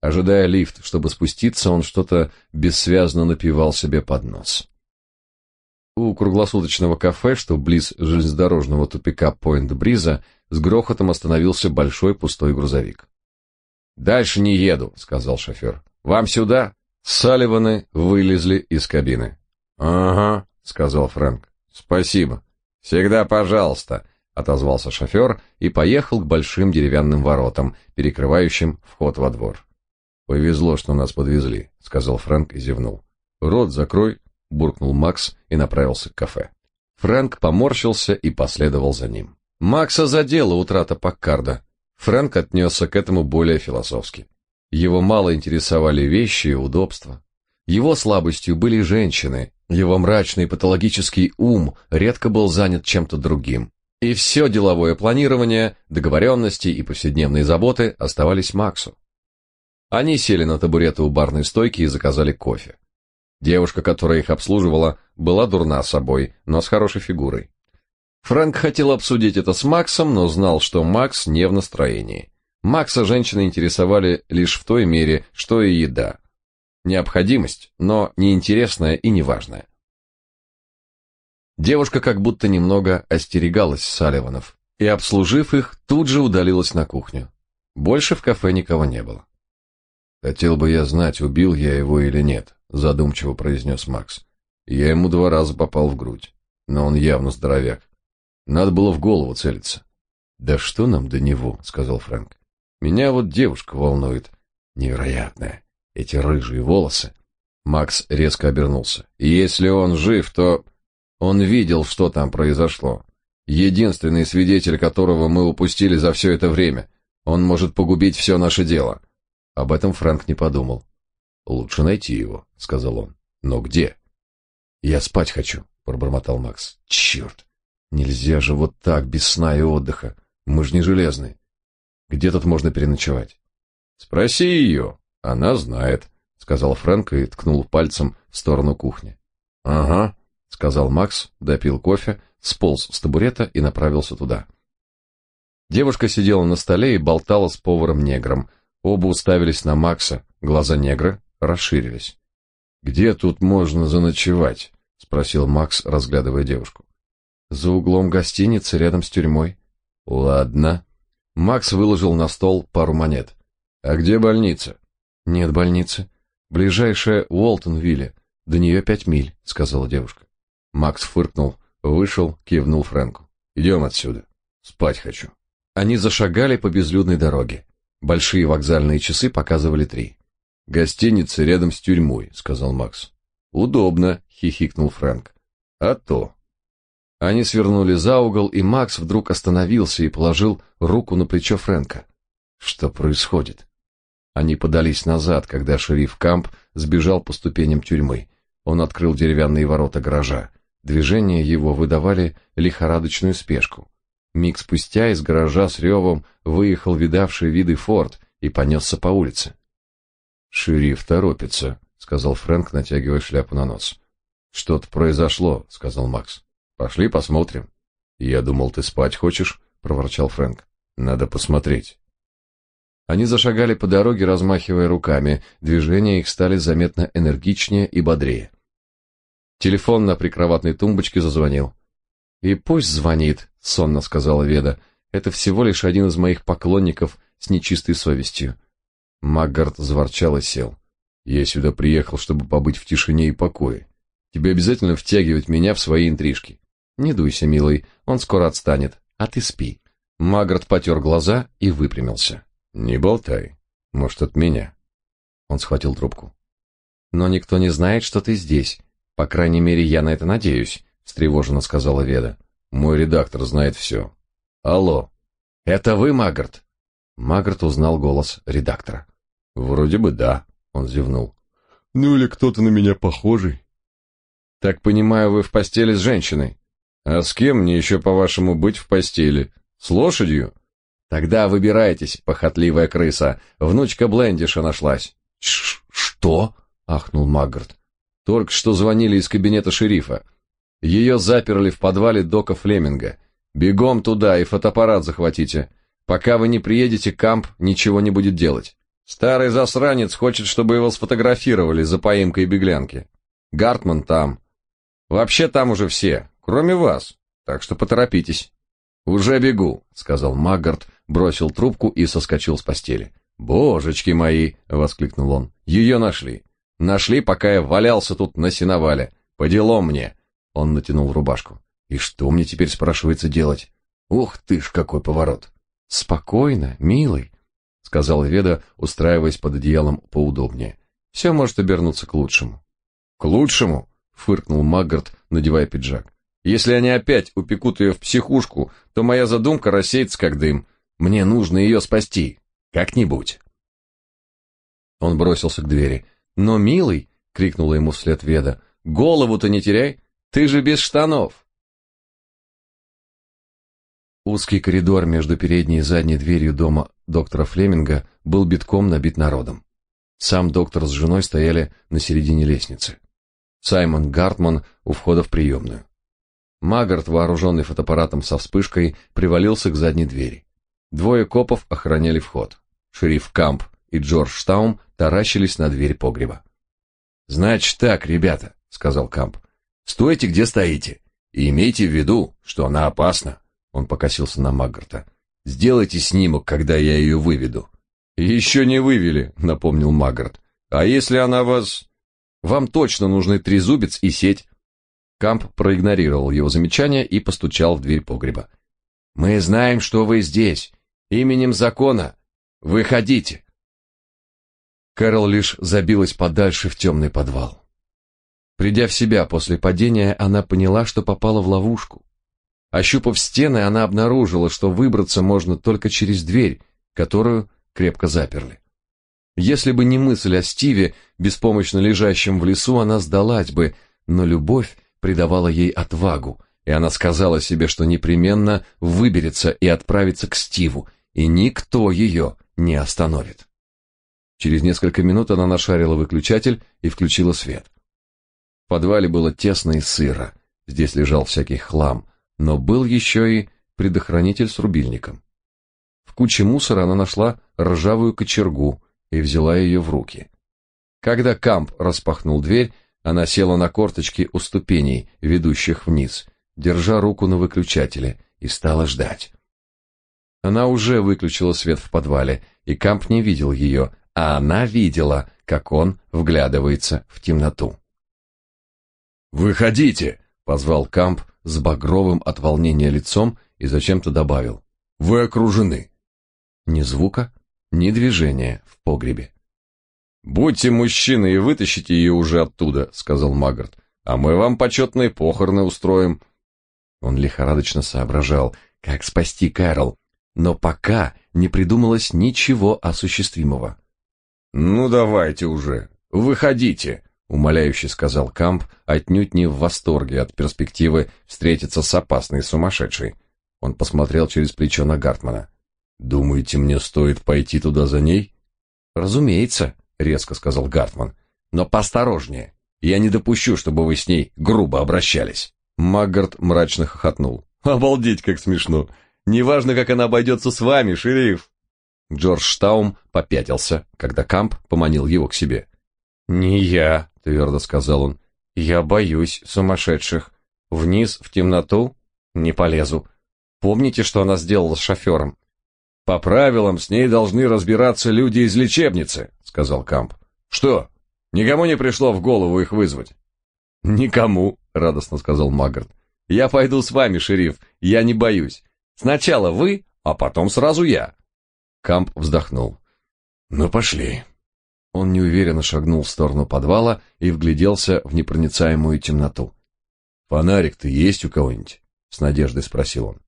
Ожидая лифт, чтобы спуститься, он что-то бессвязно напевал себе под нос. У круглосуточного кафе, что близ железнодорожного тупика Пойнт-Бриза, с грохотом остановился большой пустой грузовик. Дальше не еду, сказал шофер. Вам сюда? Салливаны вылезли из кабины. Ага, сказал Фрэнк. Спасибо. Всегда, пожалуйста, отозвался шофер и поехал к большим деревянным воротам, перекрывающим вход во двор. Повезло, что нас подвезли, сказал Фрэнк и зевнул. Рот закрой, буркнул Макс и направился к кафе. Фрэнк поморщился и последовал за ним. Макса задела утрата Паккарда. Фрэнк отнесся к этому более философски. Его мало интересовали вещи и удобства. Его слабостью были женщины, его мрачный патологический ум редко был занят чем-то другим. И все деловое планирование, договоренности и повседневные заботы оставались Максу. Они сели на табуреты у барной стойки и заказали кофе. Девушка, которая их обслуживала, была дурна собой, но с хорошей фигурой. Фрэнк хотел обсудить это с Максом, но знал, что Макс не в настроении. Макса женщины интересовали лишь в той мере, что и еда. Необходимость, но неинтересная и неважная. Девушка как будто немного остерегалась Салливанов и, обслужив их, тут же удалилась на кухню. Больше в кафе никого не было. Хотел бы я знать, убил я его или нет, задумчиво произнес Макс. Я ему два раза попал в грудь, но он явно здоровяк. Надо было в голову целиться. Да что нам до него, сказал Фрэнк. Меня вот девушка волнует. Невероятная. Эти рыжие волосы. Макс резко обернулся. Если он жив, то он видел, что там произошло. Единственный свидетель, которого мы упустили за все это время. Он может погубить все наше дело. Об этом Фрэнк не подумал. Лучше найти его, сказал он. Но где? Я спать хочу, пробормотал Макс. Черт! Нельзя же вот так без сна и отдыха. Мы же не железные. Где тут можно переночевать? Спроси ее, она знает, сказал Фрэнк и ткнул пальцем в сторону кухни. Ага, сказал Макс, допил кофе, сполз с табурета и направился туда. Девушка сидела на столе и болтала с поваром-негром. Оба уставились на Макса, глаза негра расширились. «Где тут можно заночевать?» — спросил Макс, разглядывая девушку. «За углом гостиницы, рядом с тюрьмой». «Ладно». Макс выложил на стол пару монет. «А где больница?» «Нет больницы. Ближайшая Уолтонвилле. До нее пять миль», — сказала девушка. Макс фыркнул, вышел, кивнул Фрэнку. «Идем отсюда. Спать хочу». Они зашагали по безлюдной дороге. Большие вокзальные часы показывали три. «Гостиница рядом с тюрьмой», — сказал Макс. «Удобно», — хихикнул Фрэнк. «А то». Они свернули за угол, и Макс вдруг остановился и положил руку на плечо Фрэнка. «Что происходит?» Они подались назад, когда шериф Камп сбежал по ступеням тюрьмы. Он открыл деревянные ворота гаража. Движения его выдавали лихорадочную спешку. Миг спустя из гаража с ревом выехал видавший виды форт и понесся по улице. «Шериф торопится», — сказал Фрэнк, натягивая шляпу на нос. «Что-то произошло», — сказал Макс. «Пошли посмотрим». «Я думал, ты спать хочешь», — проворчал Фрэнк. «Надо посмотреть». Они зашагали по дороге, размахивая руками. Движения их стали заметно энергичнее и бодрее. Телефон на прикроватной тумбочке зазвонил. «И пусть звонит», — сонно сказала Веда. «Это всего лишь один из моих поклонников с нечистой совестью». Маггард заворчал и сел. «Я сюда приехал, чтобы побыть в тишине и покое. Тебе обязательно втягивать меня в свои интрижки. Не дуйся, милый, он скоро отстанет, а ты спи». Маггард потер глаза и выпрямился. «Не болтай. Может, от меня?» Он схватил трубку. «Но никто не знает, что ты здесь. По крайней мере, я на это надеюсь», — встревоженно сказала Веда. «Мой редактор знает все. Алло, это вы, Магарт?» Магарт узнал голос редактора. «Вроде бы да», — он зевнул. «Ну или кто-то на меня похожий». «Так понимаю, вы в постели с женщиной?» «А с кем мне еще, по-вашему, быть в постели? С лошадью?» «Тогда выбирайтесь, похотливая крыса. Внучка Блендиша нашлась». Ш «Что?» — ахнул Маггарт. Только что звонили из кабинета шерифа. Ее заперли в подвале дока Флеминга. Бегом туда и фотоаппарат захватите. Пока вы не приедете, Камп ничего не будет делать. Старый засранец хочет, чтобы его сфотографировали за поимкой беглянки. Гартман там. Вообще там уже все, кроме вас. Так что поторопитесь. Уже бегу, сказал Маггарт, бросил трубку и соскочил с постели. Божечки мои, воскликнул он. Ее нашли. Нашли, пока я валялся тут на сеновале. По делам мне. Он натянул рубашку. И что мне теперь спрашивается делать? Ух ты ж, какой поворот. Спокойно, милый, сказал Веда, устраиваясь под одеялом поудобнее. Все может обернуться к лучшему. К лучшему, фыркнул Маггарт, надевая пиджак. Если они опять упекут ее в психушку, то моя задумка рассеется как дым. Мне нужно ее спасти. Как-нибудь. Он бросился к двери. «Но, милый!» — крикнула ему вслед Веда. «Голову-то не теряй! Ты же без штанов!» Узкий коридор между передней и задней дверью дома доктора Флеминга был битком набит народом. Сам доктор с женой стояли на середине лестницы. Саймон Гартман у входа в приемную. Магарт, вооруженный фотоаппаратом со вспышкой, привалился к задней двери. Двое копов охраняли вход. Шериф Камп и Джордж Штаум таращились на дверь погреба. «Значит так, ребята», — сказал Камп, — «стойте, где стоите, и имейте в виду, что она опасна». Он покосился на Маггарта. Сделайте снимок, когда я ее выведу. Еще не вывели, напомнил Магарт. А если она вас... Вам точно нужны трезубец и сеть. Камп проигнорировал его замечание и постучал в дверь погреба. Мы знаем, что вы здесь. Именем закона. Выходите. Кэрол лишь забилась подальше в темный подвал. Придя в себя после падения, она поняла, что попала в ловушку. Ощупав стены, она обнаружила, что выбраться можно только через дверь, которую крепко заперли. Если бы не мысль о Стиве, беспомощно лежащем в лесу, она сдалась бы, но любовь придавала ей отвагу, и она сказала себе, что непременно выберется и отправится к Стиву, и никто ее не остановит. Через несколько минут она нашарила выключатель и включила свет. Подвале было тесно и сыро, здесь лежал всякий хлам, но был еще и предохранитель с рубильником. В куче мусора она нашла ржавую кочергу и взяла ее в руки. Когда Камп распахнул дверь, она села на корточки у ступеней, ведущих вниз, держа руку на выключателе, и стала ждать. Она уже выключила свет в подвале, и Камп не видел ее, а она видела, как он вглядывается в темноту. «Выходите!» — позвал Камп с багровым от волнения лицом и зачем-то добавил. «Вы окружены!» Ни звука, ни движения в погребе. «Будьте мужчины и вытащите ее уже оттуда», — сказал Магарт, «а мы вам почетные похороны устроим». Он лихорадочно соображал, как спасти Кэрол, но пока не придумалось ничего осуществимого. «Ну давайте уже, выходите», — умоляюще сказал Камп, отнюдь не в восторге от перспективы встретиться с опасной сумасшедшей. Он посмотрел через плечо на Гартмана. «Думаете, мне стоит пойти туда за ней?» «Разумеется», — резко сказал Гартман. «Но поосторожнее. Я не допущу, чтобы вы с ней грубо обращались». Маггарт мрачно хохотнул. «Обалдеть, как смешно! Неважно, как она обойдется с вами, шериф!» Джордж Штаум попятился, когда Камп поманил его к себе. «Не я», — твердо сказал он. «Я боюсь сумасшедших. Вниз, в темноту? Не полезу. Помните, что она сделала с шофером? По правилам с ней должны разбираться люди из лечебницы, сказал Камп. Что? Никому не пришло в голову их вызвать? Никому, радостно сказал Магарт. Я пойду с вами, шериф. Я не боюсь. Сначала вы, а потом сразу я. Камп вздохнул. Ну пошли. Он неуверенно шагнул в сторону подвала и вгляделся в непроницаемую темноту. Фонарик-то есть у кого-нибудь? с надеждой спросил он.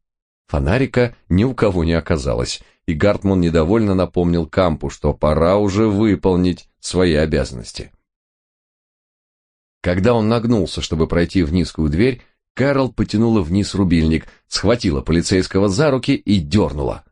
Фонарика ни у кого не оказалось, и Гартман недовольно напомнил Кампу, что пора уже выполнить свои обязанности. Когда он нагнулся, чтобы пройти в низкую дверь, Кэрол потянула вниз рубильник, схватила полицейского за руки и дернула.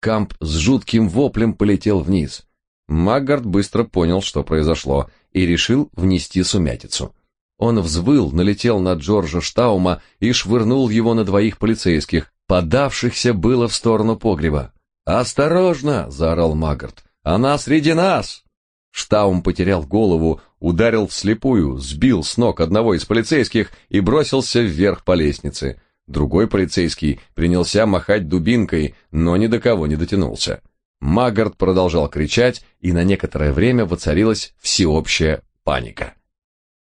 Камп с жутким воплем полетел вниз. Маггард быстро понял, что произошло, и решил внести сумятицу. Он взвыл, налетел на Джорджа Штаума и швырнул его на двоих полицейских, подавшихся было в сторону погреба. «Осторожно!» — заорал Магарт. «Она среди нас!» Штаум потерял голову, ударил вслепую, сбил с ног одного из полицейских и бросился вверх по лестнице. Другой полицейский принялся махать дубинкой, но ни до кого не дотянулся. Магарт продолжал кричать, и на некоторое время воцарилась всеобщая паника.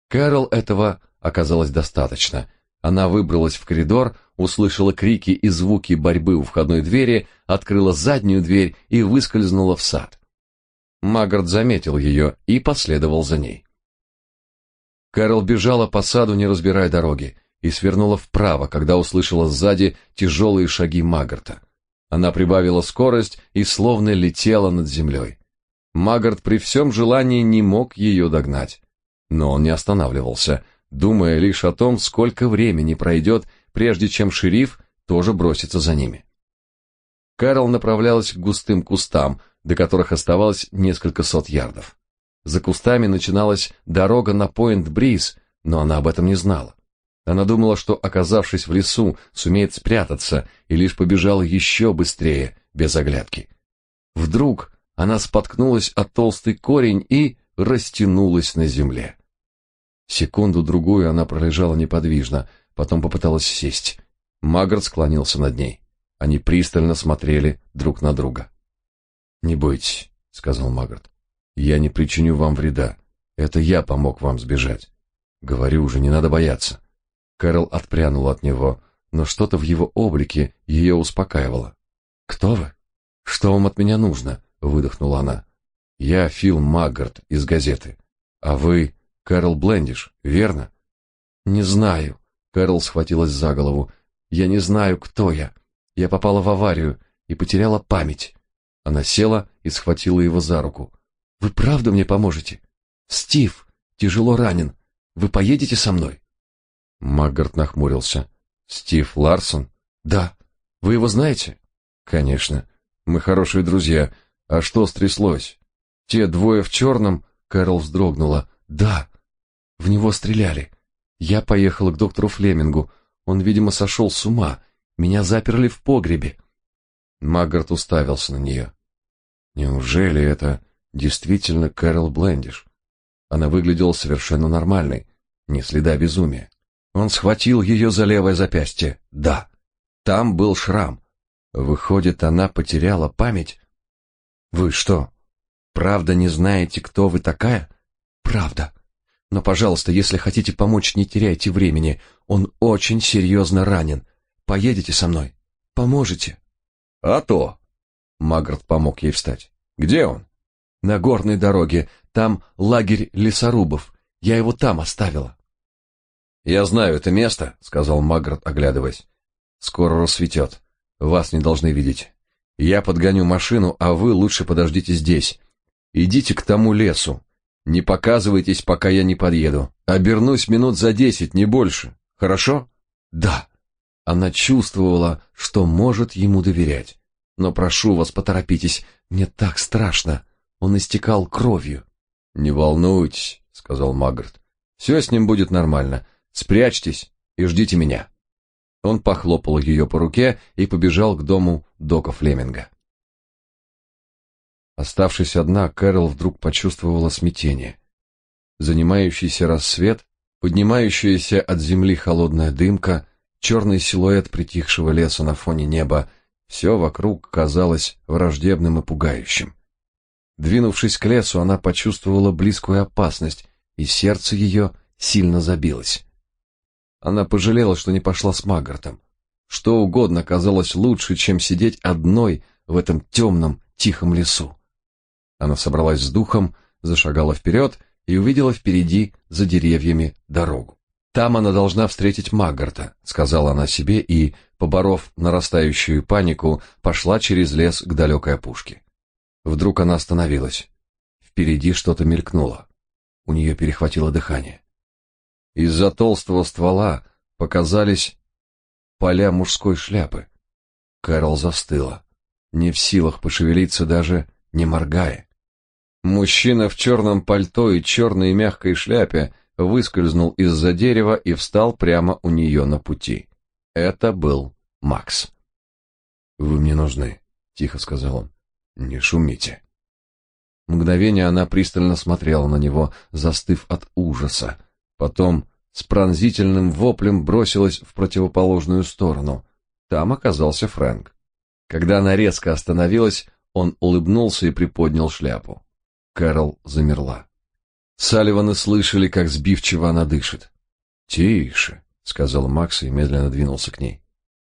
Кэрол этого оказалось достаточно — она выбралась в коридор, услышала крики и звуки борьбы у входной двери, открыла заднюю дверь и выскользнула в сад. Магарт заметил ее и последовал за ней. Кэрол бежала по саду, не разбирая дороги, и свернула вправо, когда услышала сзади тяжелые шаги Магарта. Она прибавила скорость и словно летела над землей. Магарт при всем желании не мог ее догнать. Но он не останавливался — думая лишь о том, сколько времени пройдет, прежде чем шериф тоже бросится за ними. Карл направлялась к густым кустам, до которых оставалось несколько сот ярдов. За кустами начиналась дорога на Пойнт-Бриз, но она об этом не знала. Она думала, что, оказавшись в лесу, сумеет спрятаться, и лишь побежала еще быстрее, без оглядки. Вдруг она споткнулась о толстый корень и растянулась на земле. Секунду-другую она пролежала неподвижно, потом попыталась сесть. Магарт склонился над ней. Они пристально смотрели друг на друга. «Не бойтесь», — сказал Магарт. «Я не причиню вам вреда. Это я помог вам сбежать. Говорю уже, не надо бояться». Кэрол отпрянула от него, но что-то в его облике ее успокаивало. «Кто вы? Что вам от меня нужно?» — выдохнула она. «Я Фил Маггарт из газеты. А вы Кэрол Блендиш, верно?» «Не знаю», — Кэрол схватилась за голову. «Я не знаю, кто я. Я попала в аварию и потеряла память. Она села и схватила его за руку. Вы правда мне поможете? Стив тяжело ранен. Вы поедете со мной? Маггарт нахмурился. Стив Ларсон? Да. Вы его знаете? Конечно. Мы хорошие друзья. А что стряслось? Те двое в черном? Кэрол вздрогнула. Да. В него стреляли. Я поехала к доктору Флемингу. Он, видимо, сошел с ума. Меня заперли в погребе. Маггарт уставился на нее. Неужели это действительно Кэрол Блендиш? Она выглядела совершенно нормальной, ни следа безумия. Он схватил ее за левое запястье. Да, там был шрам. Выходит, она потеряла память? Вы что, правда не знаете, кто вы такая? Правда. Но, пожалуйста, если хотите помочь, не теряйте времени. Он очень серьезно ранен. Поедете со мной? Поможете? А то, Магарт помог ей встать. Где он? На горной дороге. Там лагерь лесорубов. Я его там оставила. Я знаю это место, сказал Магарт, оглядываясь. Скоро рассветет. Вас не должны видеть. Я подгоню машину, а вы лучше подождите здесь. Идите к тому лесу. Не показывайтесь, пока я не подъеду. Обернусь минут за десять, не больше. Хорошо? Да. Она чувствовала, что может ему доверять. Но прошу вас, поторопитесь, мне так страшно. Он истекал кровью. Не волнуйтесь, сказал Магарт. «Все с ним будет нормально. Спрячьтесь и ждите меня. Он похлопал ее по руке и побежал к дому Дока Флеминга. Оставшись одна, Кэрол вдруг почувствовала смятение. Занимающийся рассвет, поднимающаяся от земли холодная дымка, черный силуэт притихшего леса на фоне неба все вокруг казалось враждебным и пугающим. Двинувшись к лесу, она почувствовала близкую опасность, и сердце ее сильно забилось. Она пожалела, что не пошла с Магартом. Что угодно казалось лучше, чем сидеть одной в этом темном, тихом лесу. Она собралась с духом, зашагала вперед и увидела впереди, за деревьями, дорогу. Там она должна встретить Магарта, сказала она себе и, поборов нарастающую панику, пошла через лес к далекой опушке. Вдруг она остановилась. Впереди что-то мелькнуло. У нее перехватило дыхание. Из-за толстого ствола показались поля мужской шляпы. Кэрол застыла, не в силах пошевелиться даже не моргая. Мужчина в черном пальто и черной мягкой шляпе выскользнул из-за дерева и встал прямо у нее на пути. Это был Макс. «Вы мне нужны», — тихо сказал он. «Не шумите». Мгновение она пристально смотрела на него, застыв от ужаса. Потом с пронзительным воплем бросилась в противоположную сторону. Там оказался Фрэнк. Когда она резко остановилась, он улыбнулся и приподнял шляпу. Кэрол замерла. Салливаны слышали, как сбивчиво она дышит. «Тише», — сказал Макс и медленно двинулся к ней.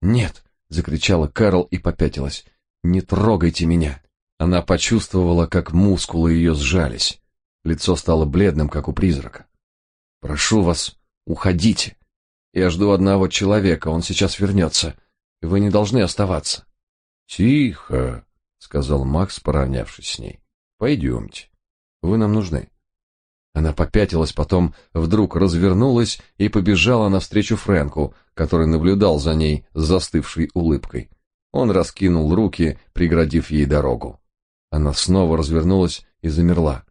«Нет», — закричала Кэрол и попятилась. «Не трогайте меня!» Она почувствовала, как мускулы ее сжались. Лицо стало бледным, как у призрака. «Прошу вас, уходите. Я жду одного человека, он сейчас вернется. Вы не должны оставаться». «Тихо», — сказал Макс, поравнявшись с ней. «Пойдемте. Вы нам нужны». Она попятилась, потом вдруг развернулась и побежала навстречу Фрэнку, который наблюдал за ней с застывшей улыбкой. Он раскинул руки, преградив ей дорогу. Она снова развернулась и замерла.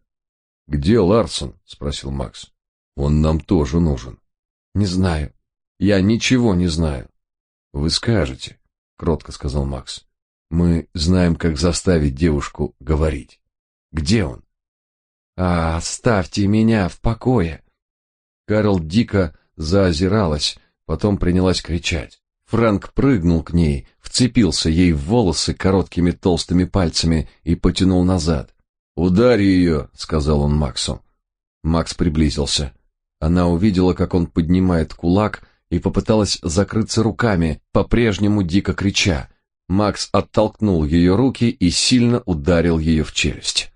«Где Ларсон?» — спросил Макс. «Он нам тоже нужен». «Не знаю. Я ничего не знаю». «Вы скажете», — кротко сказал Макс. «Мы знаем, как заставить девушку говорить. Где он?» А, оставьте меня в покое. Карл дико заозиралась, потом принялась кричать. Франк прыгнул к ней, вцепился ей в волосы короткими толстыми пальцами и потянул назад. «Ударь ее», — сказал он Максу. Макс приблизился. Она увидела, как он поднимает кулак и попыталась закрыться руками, по-прежнему дико крича. Макс оттолкнул ее руки и сильно ударил ее в челюсть.